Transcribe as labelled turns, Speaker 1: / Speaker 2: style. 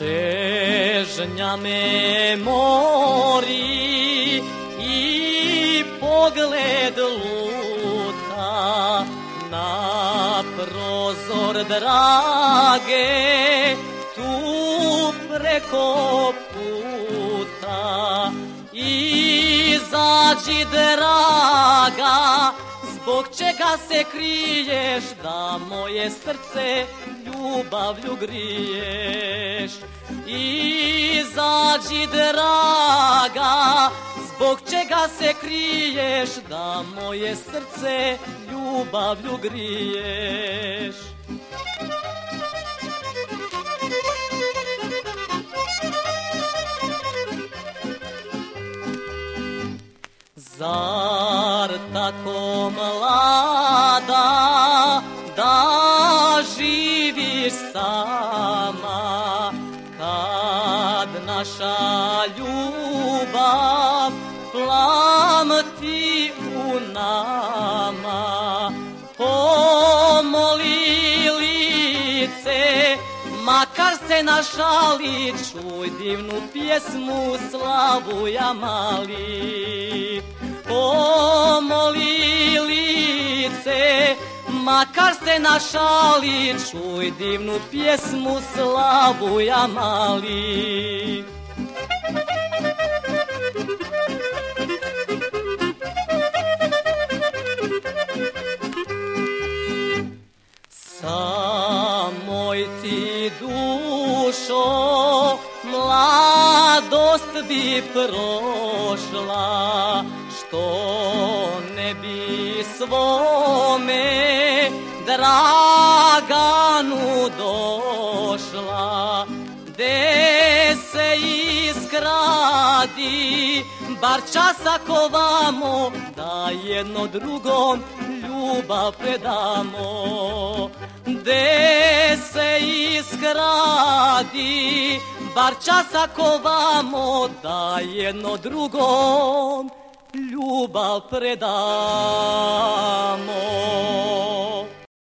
Speaker 1: Čežnja me mori i pogled luta na prozor drage tu preko puta izađi draga Zbog čega se kriješ da moje srce ljubavlju griješ? Izađi draga Zbog čega se kriješ da moje srce ljubavlju griješ? Zar tako mlada da živiš sama. Kad naša ljubav plamti u nama pomoli lice makar se našali čuj divnu pjesmu slavu ja mali Makar se našali, čuj divnu pjesmu slavu ja mali. Samoj ti dušo, mladost bi prošla, što svome draganu došla de se iskradi bar časa kovamo da jedno drugom ljubav predamo. De se iskradi bar časa kovamo da jedno drugom ljubav predamo.